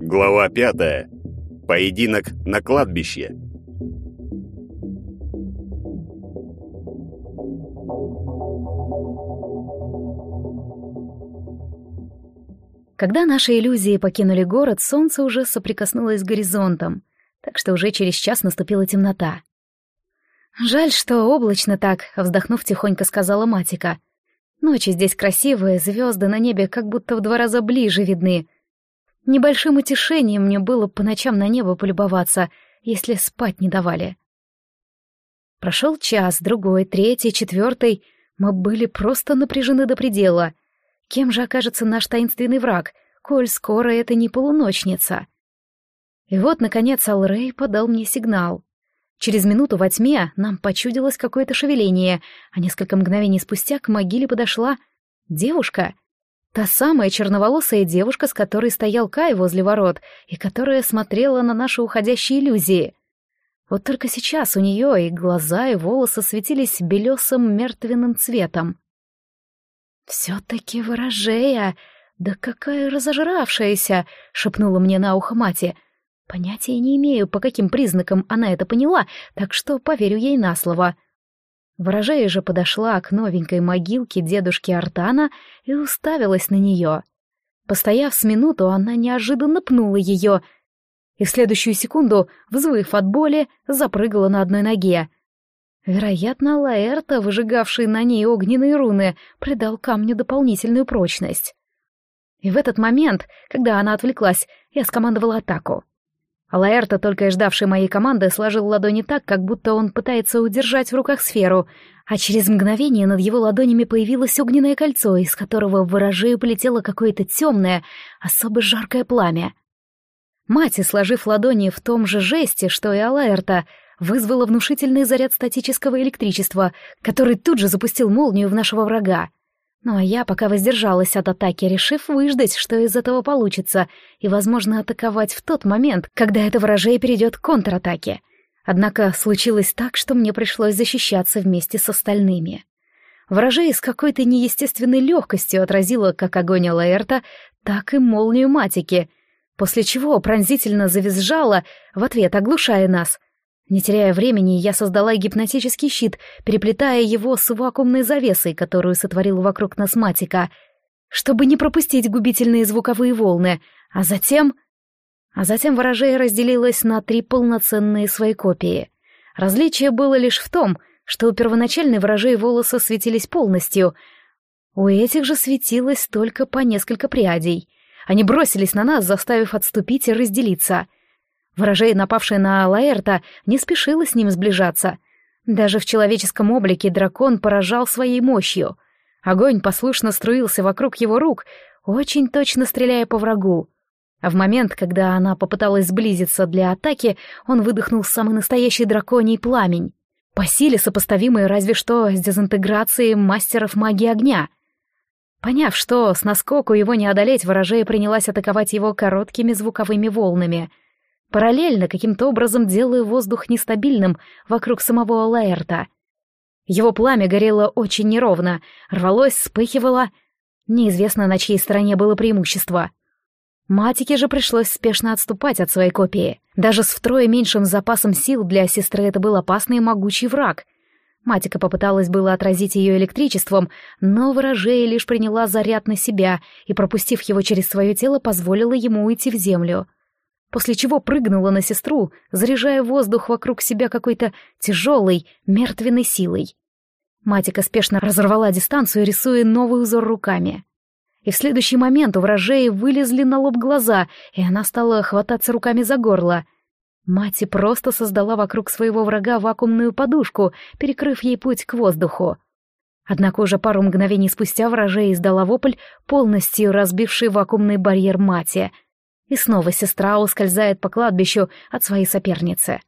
Глава пятая. Поединок на кладбище. Когда наши иллюзии покинули город, солнце уже соприкоснулось с горизонтом, так что уже через час наступила темнота. «Жаль, что облачно так», — вздохнув тихонько сказала Матика. «Ночи здесь красивые, звезды на небе как будто в два раза ближе видны. Небольшим утешением мне было по ночам на небо полюбоваться, если спать не давали». Прошел час, другой, третий, четвертый. Мы были просто напряжены до предела. Кем же окажется наш таинственный враг, коль скоро это не полуночница? И вот, наконец, Алрей подал мне сигнал. Через минуту во тьме нам почудилось какое-то шевеление, а несколько мгновений спустя к могиле подошла девушка. Та самая черноволосая девушка, с которой стоял Кай возле ворот и которая смотрела на наши уходящие иллюзии. Вот только сейчас у нее и глаза, и волосы светились белесым мертвенным цветом. «Все-таки ворожея! Да какая разожравшаяся!» — шепнула мне на ухо мати. Понятия не имею, по каким признакам она это поняла, так что поверю ей на слово. Ворожея же подошла к новенькой могилке дедушки Артана и уставилась на нее. Постояв с минуту, она неожиданно пнула ее, и в следующую секунду, взвыв от боли, запрыгала на одной ноге. Вероятно, Лаэрта, выжигавший на ней огненные руны, придал камню дополнительную прочность. И в этот момент, когда она отвлеклась, я скомандовала атаку. Лаэрта, только и ждавший моей команды, сложил ладони так, как будто он пытается удержать в руках сферу, а через мгновение над его ладонями появилось огненное кольцо, из которого в ворожею полетело какое-то темное, особо жаркое пламя. Мать, сложив ладони в том же жесте, что и Алаэрта, вызвала внушительный заряд статического электричества, который тут же запустил молнию в нашего врага. Ну а я пока воздержалась от атаки, решив выждать, что из этого получится, и, возможно, атаковать в тот момент, когда это ворожей перейдет к контратаке. Однако случилось так, что мне пришлось защищаться вместе с остальными. Ворожей с какой-то неестественной легкостью отразила как огонь Лаэрта, так и молнию Матики, после чего пронзительно завизжала, в ответ оглушая нас, не теряя времени, я создала гипнотический щит, переплетая его с вакуумной завесой, которую сотворил вокруг нас Матика, чтобы не пропустить губительные звуковые волны, а затем... А затем ворожея разделилась на три полноценные свои копии. Различие было лишь в том, что у первоначальной ворожей волосы светились полностью, у этих же светилось только по несколько прядей. Они бросились на нас, заставив отступить и разделиться — Ворожей, напавшая на Лаэрта, не спешила с ним сближаться. Даже в человеческом облике дракон поражал своей мощью. Огонь послушно струился вокруг его рук, очень точно стреляя по врагу. А в момент, когда она попыталась сблизиться для атаки, он выдохнул самый настоящий драконий пламень. По силе сопоставимый разве что с дезинтеграцией мастеров магии огня. Поняв, что с наскоку его не одолеть, ворожея принялась атаковать его короткими звуковыми волнами — параллельно каким-то образом делая воздух нестабильным вокруг самого Лаэрта. Его пламя горело очень неровно, рвалось, вспыхивало. Неизвестно, на чьей стороне было преимущество. Матике же пришлось спешно отступать от своей копии. Даже с втрое меньшим запасом сил для сестры это был опасный и могучий враг. Матика попыталась было отразить ее электричеством, но ворожея лишь приняла заряд на себя и, пропустив его через свое тело, позволила ему уйти в землю после чего прыгнула на сестру, заряжая воздух вокруг себя какой-то тяжелой, мертвенной силой. Матика спешно разорвала дистанцию, рисуя новый узор руками. И в следующий момент у вражеи вылезли на лоб глаза, и она стала хвататься руками за горло. Мати просто создала вокруг своего врага вакуумную подушку, перекрыв ей путь к воздуху. Однако уже пару мгновений спустя вражея издала вопль, полностью разбивший вакуумный барьер Мати — и снова сестра ускользает по кладбищу от своей соперницы.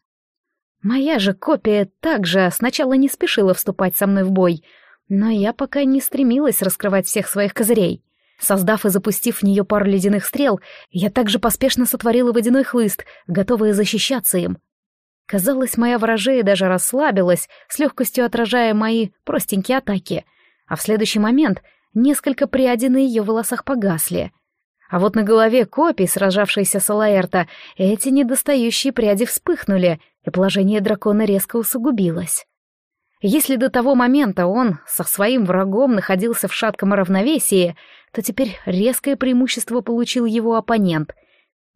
Моя же копия также сначала не спешила вступать со мной в бой, но я пока не стремилась раскрывать всех своих козырей. Создав и запустив в нее пару ледяных стрел, я также поспешно сотворила водяной хлыст, готовая защищаться им. Казалось, моя ворожея даже расслабилась, с легкостью отражая мои простенькие атаки. А в следующий момент несколько на ее волосах погасли. А вот на голове копий, сражавшейся с Алаэрта, эти недостающие пряди вспыхнули, и положение дракона резко усугубилось. Если до того момента он со своим врагом находился в шатком равновесии, то теперь резкое преимущество получил его оппонент,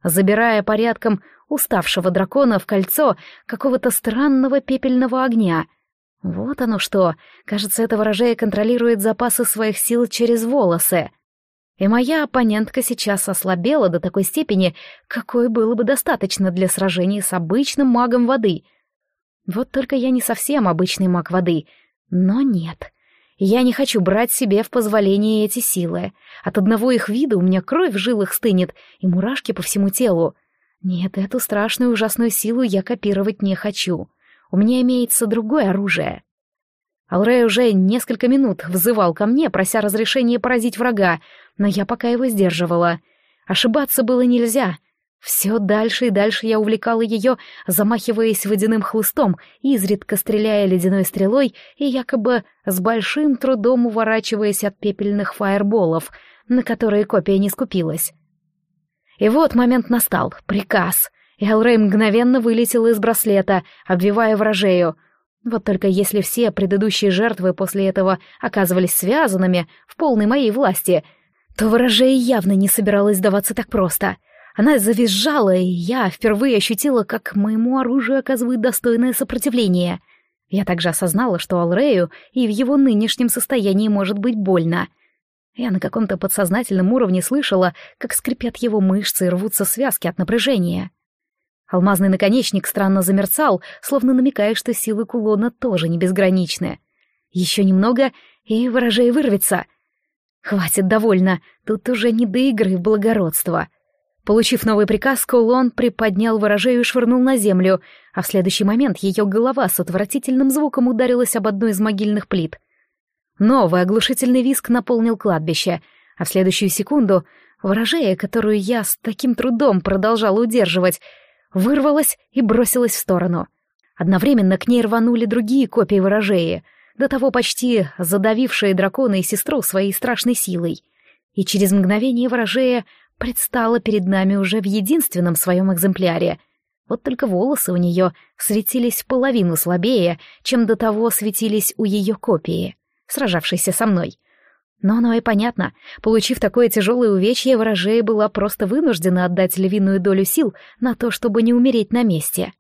забирая порядком уставшего дракона в кольцо какого-то странного пепельного огня. Вот оно что, кажется, это ворожея контролирует запасы своих сил через волосы. И моя оппонентка сейчас ослабела до такой степени, какой было бы достаточно для сражения с обычным магом воды. Вот только я не совсем обычный маг воды, но нет. Я не хочу брать себе в позволение эти силы. От одного их вида у меня кровь в жилах стынет и мурашки по всему телу. Нет, эту страшную ужасную силу я копировать не хочу. У меня имеется другое оружие. Алрей уже несколько минут взывал ко мне, прося разрешения поразить врага, но я пока его сдерживала. Ошибаться было нельзя. Все дальше и дальше я увлекала ее, замахиваясь водяным хлыстом, изредка стреляя ледяной стрелой и якобы с большим трудом уворачиваясь от пепельных фаерболов, на которые копия не скупилась. И вот момент настал. Приказ. Элрей мгновенно вылетел из браслета, обвивая вражею. Вот только если все предыдущие жертвы после этого оказывались связанными в полной моей власти, то ворожея явно не собиралась сдаваться так просто. Она завизжала, и я впервые ощутила, как моему оружию оказывает достойное сопротивление. Я также осознала, что Алрею и в его нынешнем состоянии может быть больно — я на каком-то подсознательном уровне слышала, как скрипят его мышцы и рвутся связки от напряжения. Алмазный наконечник странно замерцал, словно намекая, что силы кулона тоже не безграничны. Еще немного, и ворожей вырвется. Хватит, довольно, тут уже не до игры в благородство. Получив новый приказ, кулон приподнял ворожею и швырнул на землю, а в следующий момент ее голова с отвратительным звуком ударилась об одну из могильных плит — Новый оглушительный виск наполнил кладбище, а в следующую секунду ворожея, которую я с таким трудом продолжала удерживать, вырвалась и бросилась в сторону. Одновременно к ней рванули другие копии ворожеи, до того почти задавившие дракона и сестру своей страшной силой. И через мгновение ворожея предстала перед нами уже в единственном своем экземпляре. Вот только волосы у нее светились половину слабее, чем до того светились у ее копии сражавшейся со мной. Но оно и понятно. Получив такое тяжелое увечье, ворожея была просто вынуждена отдать львиную долю сил на то, чтобы не умереть на месте.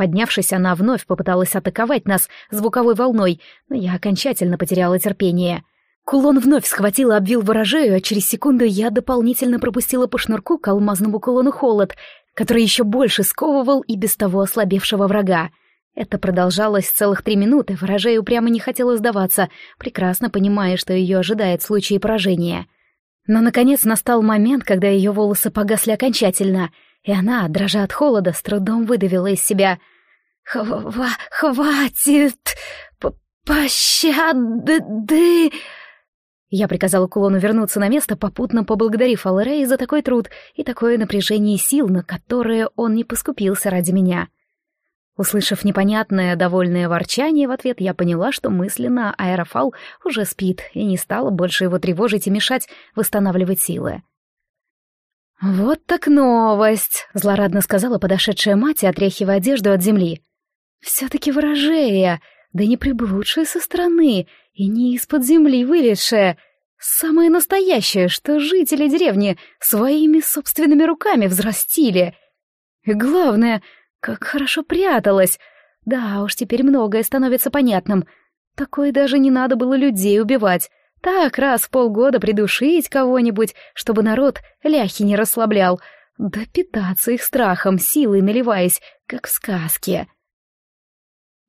Поднявшись, она вновь попыталась атаковать нас звуковой волной, но я окончательно потеряла терпение. Кулон вновь схватил и обвил ворожею, а через секунду я дополнительно пропустила по шнурку к алмазному кулону холод, который еще больше сковывал и без того ослабевшего врага. Это продолжалось целых три минуты, ворожей упрямо не хотела сдаваться, прекрасно понимая, что ее ожидает в случае поражения. Но, наконец, настал момент, когда ее волосы погасли окончательно, и она, дрожа от холода, с трудом выдавила из себя «Хва... хватит! Пощады!» Я приказала кулону вернуться на место, попутно поблагодарив Алрей за такой труд и такое напряжение сил, на которое он не поскупился ради меня. — Услышав непонятное, довольное ворчание в ответ, я поняла, что мысленно аэрофал уже спит и не стала больше его тревожить и мешать восстанавливать силы. «Вот так новость!» — злорадно сказала подошедшая мать, отряхивая одежду от земли. «Все-таки ворожея, да не приблудшая со стороны и не из-под земли вылезшая, самое настоящее, что жители деревни своими собственными руками взрастили. И главное — как хорошо пряталась! Да уж, теперь многое становится понятным. Такое даже не надо было людей убивать. Так раз в полгода придушить кого-нибудь, чтобы народ ляхи не расслаблял, да питаться их страхом, силой наливаясь, как в сказке.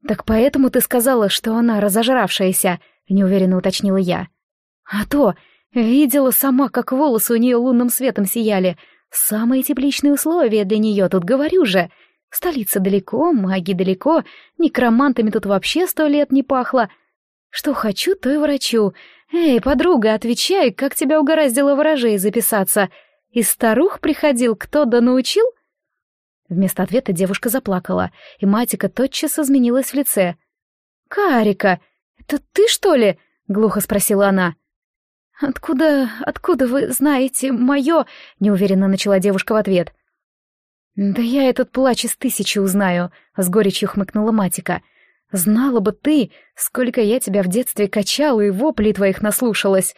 «Так поэтому ты сказала, что она разожравшаяся», — неуверенно уточнила я. «А то, видела сама, как волосы у нее лунным светом сияли. Самые тепличные условия для нее, тут говорю же. Столица далеко, маги далеко, некромантами тут вообще сто лет не пахло. Что хочу, то и врачу. Эй, подруга, отвечай, как тебя угораздило ворожей записаться? Из старух приходил, кто да научил? Вместо ответа девушка заплакала, и Матика тотчас изменилась в лице. «Карика, это ты, что ли?» — глухо спросила она. «Откуда... откуда вы знаете мое...» — неуверенно начала девушка в ответ. «Да я этот плач из тысячи узнаю», — с горечью хмыкнула Матика. «Знала бы ты, сколько я тебя в детстве качала и вопли твоих наслушалась.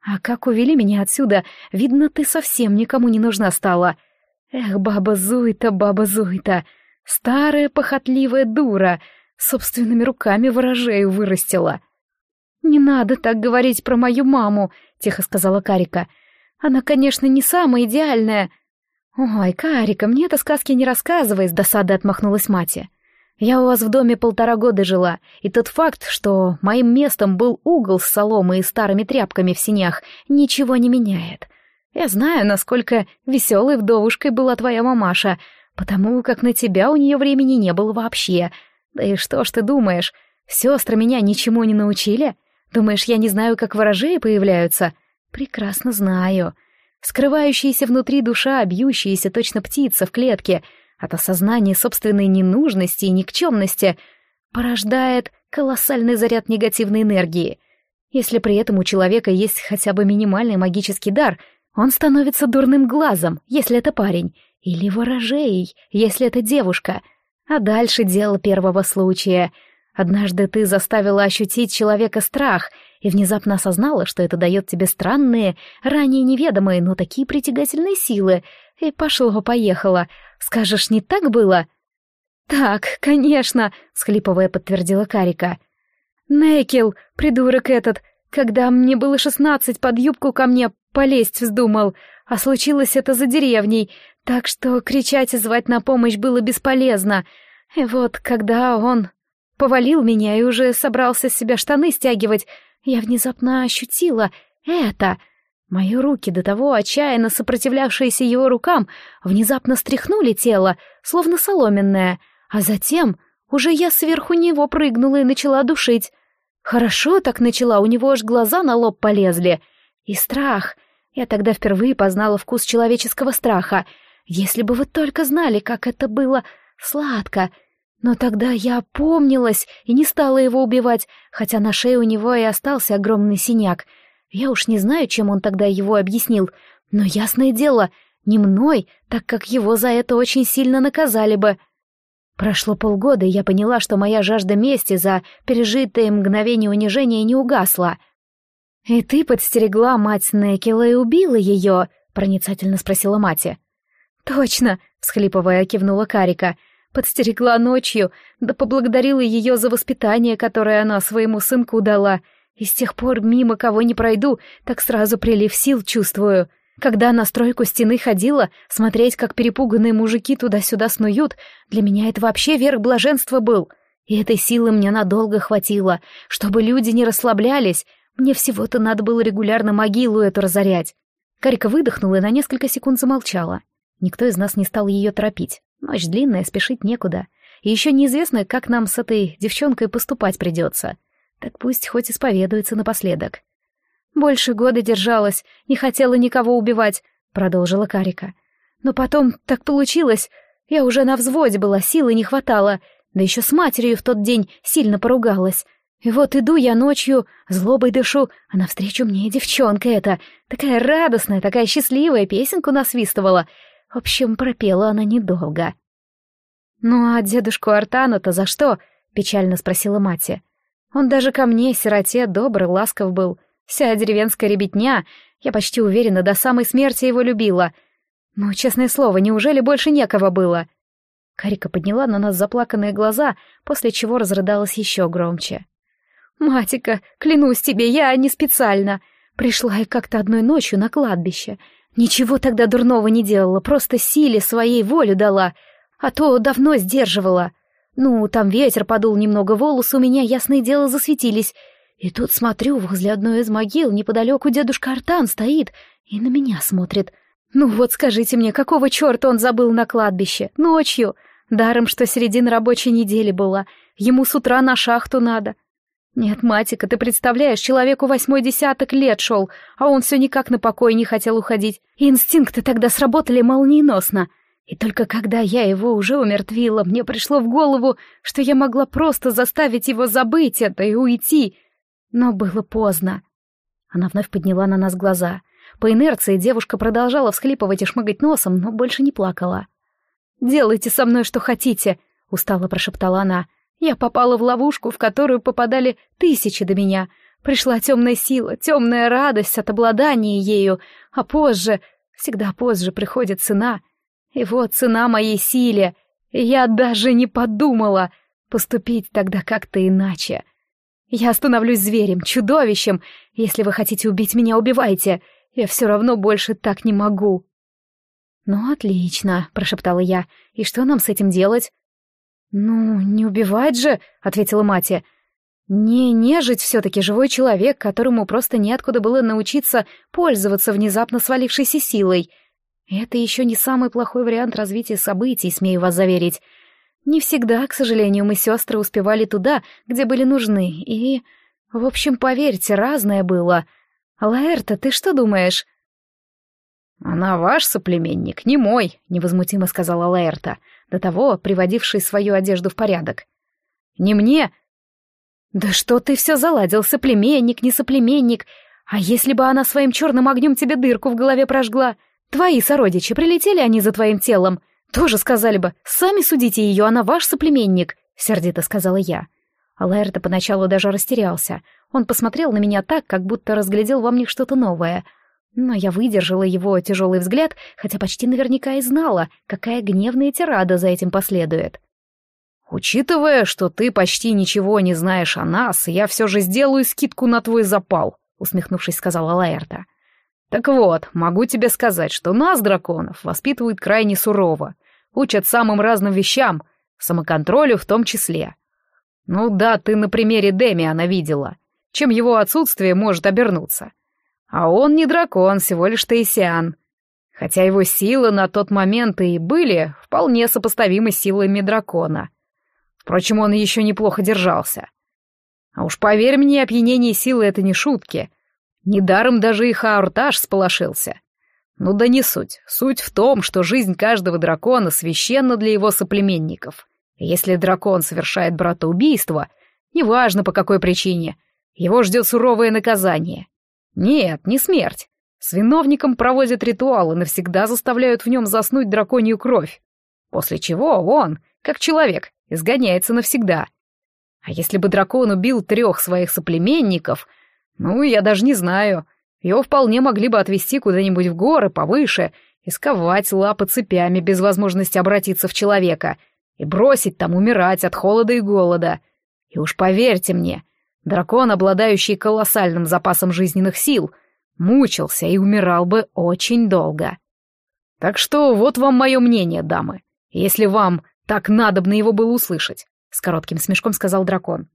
А как увели меня отсюда, видно, ты совсем никому не нужна стала. Эх, баба Зуйта, баба Зуйта, старая похотливая дура, собственными руками ворожею вырастила». «Не надо так говорить про мою маму», — тихо сказала Карика. «Она, конечно, не самая идеальная, «Ой, Карика, мне это сказки не рассказывай», — с досадой отмахнулась мать. «Я у вас в доме полтора года жила, и тот факт, что моим местом был угол с соломой и старыми тряпками в синях, ничего не меняет. Я знаю, насколько веселой вдовушкой была твоя мамаша, потому как на тебя у нее времени не было вообще. Да и что ж ты думаешь, сестры меня ничему не научили? Думаешь, я не знаю, как ворожеи появляются? Прекрасно знаю». Скрывающаяся внутри душа, бьющаяся точно птица в клетке, от осознания собственной ненужности и никчемности, порождает колоссальный заряд негативной энергии. Если при этом у человека есть хотя бы минимальный магический дар, он становится дурным глазом, если это парень, или ворожеей, если это девушка. А дальше дело первого случая — Однажды ты заставила ощутить человека страх и внезапно осознала, что это дает тебе странные, ранее неведомые, но такие притягательные силы. И пошло-поехало. Скажешь, не так было? Так, конечно, схлипывая подтвердила Карика. Некил, придурок этот, когда мне было шестнадцать, под юбку ко мне полезть вздумал, а случилось это за деревней, так что кричать и звать на помощь было бесполезно. И вот, когда он повалил меня и уже собрался с себя штаны стягивать, я внезапно ощутила это. Мои руки, до того отчаянно сопротивлявшиеся его рукам, внезапно стряхнули тело, словно соломенное, а затем уже я сверху него прыгнула и начала душить. Хорошо так начала, у него аж глаза на лоб полезли. И страх. Я тогда впервые познала вкус человеческого страха. Если бы вы только знали, как это было сладко — но тогда я опомнилась и не стала его убивать, хотя на шее у него и остался огромный синяк. Я уж не знаю, чем он тогда его объяснил, но ясное дело, не мной, так как его за это очень сильно наказали бы. Прошло полгода, и я поняла, что моя жажда мести за пережитое мгновение унижения не угасла. «И ты подстерегла мать Некела и убила ее?» — проницательно спросила мать. «Точно!» — всхлипывая, кивнула Карика — подстерегла ночью, да поблагодарила ее за воспитание, которое она своему сынку дала. И с тех пор мимо кого не пройду, так сразу прилив сил чувствую. Когда на стройку стены ходила, смотреть, как перепуганные мужики туда-сюда снуют, для меня это вообще верх блаженства был. И этой силы мне надолго хватило, чтобы люди не расслаблялись. Мне всего-то надо было регулярно могилу эту разорять. Карика выдохнула и на несколько секунд замолчала. Никто из нас не стал ее торопить. Ночь длинная, спешить некуда. И еще неизвестно, как нам с этой девчонкой поступать придется. Так пусть хоть исповедуется напоследок. «Больше года держалась, не хотела никого убивать», — продолжила Карика. «Но потом так получилось. Я уже на взводе была, силы не хватало. Да еще с матерью в тот день сильно поругалась. И вот иду я ночью, злобой дышу, а навстречу мне девчонка эта, такая радостная, такая счастливая, песенку насвистывала. В общем, пропела она недолго. «Ну а дедушку Артана-то за что?» — печально спросила мать. «Он даже ко мне, сироте, добрый, ласков был. Вся деревенская ребятня, я почти уверена, до самой смерти его любила. Ну, честное слово, неужели больше некого было?» Карика подняла на нас заплаканные глаза, после чего разрыдалась еще громче. «Матика, клянусь тебе, я не специально. Пришла я как-то одной ночью на кладбище. Ничего тогда дурного не делала, просто силе своей волю дала, а то давно сдерживала. Ну, там ветер подул немного, волосы у меня, ясное дело, засветились. И тут смотрю, возле одной из могил неподалеку дедушка Артан стоит и на меня смотрит. Ну вот скажите мне, какого черта он забыл на кладбище? Ночью? Даром, что середина рабочей недели была. Ему с утра на шахту надо. «Нет, Матика, ты представляешь, человеку восьмой десяток лет шел, а он все никак на покой не хотел уходить. инстинкты тогда сработали молниеносно. И только когда я его уже умертвила, мне пришло в голову, что я могла просто заставить его забыть это и уйти. Но было поздно. Она вновь подняла на нас глаза. По инерции девушка продолжала всхлипывать и шмыгать носом, но больше не плакала. «Делайте со мной что хотите», — устало прошептала она. «Я попала в ловушку, в которую попадали тысячи до меня. Пришла темная сила, темная радость от обладания ею, а позже, всегда позже приходит цена. И вот цена моей силе. Я даже не подумала поступить тогда как-то иначе. Я становлюсь зверем, чудовищем. Если вы хотите убить меня, убивайте. Я все равно больше так не могу. «Ну, отлично», — прошептала я. «И что нам с этим делать?» «Ну, не убивать же», — ответила мать. «Не нежить все-таки живой человек, которому просто неоткуда было научиться пользоваться внезапно свалившейся силой. Это еще не самый плохой вариант развития событий, смею вас заверить. Не всегда, к сожалению, мы сестры успевали туда, где были нужны, и... В общем, поверьте, разное было. Лаэрта, ты что думаешь?» «Она ваш соплеменник, не мой», — невозмутимо сказала Лаэрта, до того приводивший свою одежду в порядок. «Не мне...» «Да что ты все заладил, соплеменник, не соплеменник? А если бы она своим черным огнем тебе дырку в голове прожгла? Твои сородичи, прилетели они за твоим телом? Тоже сказали бы, сами судите ее, она ваш соплеменник», — сердито сказала я. А Лаэрта поначалу даже растерялся. Он посмотрел на меня так, как будто разглядел во мне что-то новое — но я выдержала его тяжелый взгляд, хотя почти наверняка и знала, какая гневная тирада за этим последует. «Учитывая, что ты почти ничего не знаешь о нас, я все же сделаю скидку на твой запал», — усмехнувшись, сказала Лаэрта. «Так вот, могу тебе сказать, что нас, драконов, воспитывают крайне сурово, учат самым разным вещам, самоконтролю в том числе. Ну да, ты на примере Демиана видела, чем его отсутствие может обернуться. А он не дракон, всего лишь Таисиан. Хотя его силы на тот момент и были вполне сопоставимы силами дракона. Впрочем, он еще неплохо держался. А уж поверь мне, опьянение силы — это не шутки. Недаром даже и Хауртаж сполошился. Ну да не суть. Суть в том, что жизнь каждого дракона священна для его соплеменников. Если дракон совершает братоубийство, неважно по какой причине, его ждет суровое наказание. Нет, не смерть. С виновником проводят ритуалы, навсегда заставляют в нем заснуть драконью кровь. После чего он, как человек, изгоняется навсегда. А если бы дракон убил трех своих соплеменников, ну, я даже не знаю, его вполне могли бы отвезти куда-нибудь в горы повыше и сковать лапы цепями без возможности обратиться в человека и бросить там умирать от холода и голода. И уж поверьте мне, Дракон, обладающий колоссальным запасом жизненных сил, мучился и умирал бы очень долго. Так что вот вам мое мнение, дамы, если вам так надобно его было услышать, — с коротким смешком сказал дракон.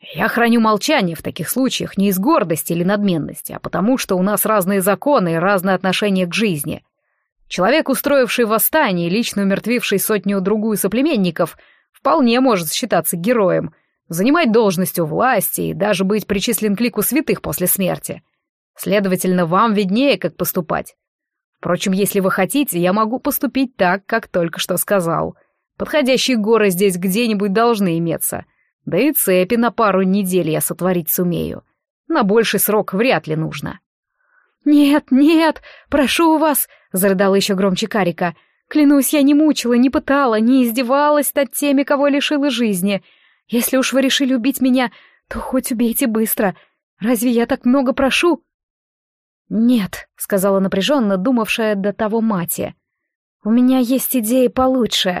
Я храню молчание в таких случаях не из гордости или надменности, а потому что у нас разные законы и разное отношение к жизни. Человек, устроивший восстание и лично умертвивший сотню-другую соплеменников, вполне может считаться героем, занимать должность у власти и даже быть причислен к лику святых после смерти. Следовательно, вам виднее, как поступать. Впрочем, если вы хотите, я могу поступить так, как только что сказал. Подходящие горы здесь где-нибудь должны иметься. Да и цепи на пару недель я сотворить сумею. На больший срок вряд ли нужно. «Нет, нет, прошу вас», — зарыдала еще громче Карика. «Клянусь, я не мучила, не пытала, не издевалась над теми, кого лишила жизни. Если уж вы решили убить меня, то хоть убейте быстро. Разве я так много прошу?» «Нет», — сказала напряженно, думавшая до того мать. «У меня есть идеи получше».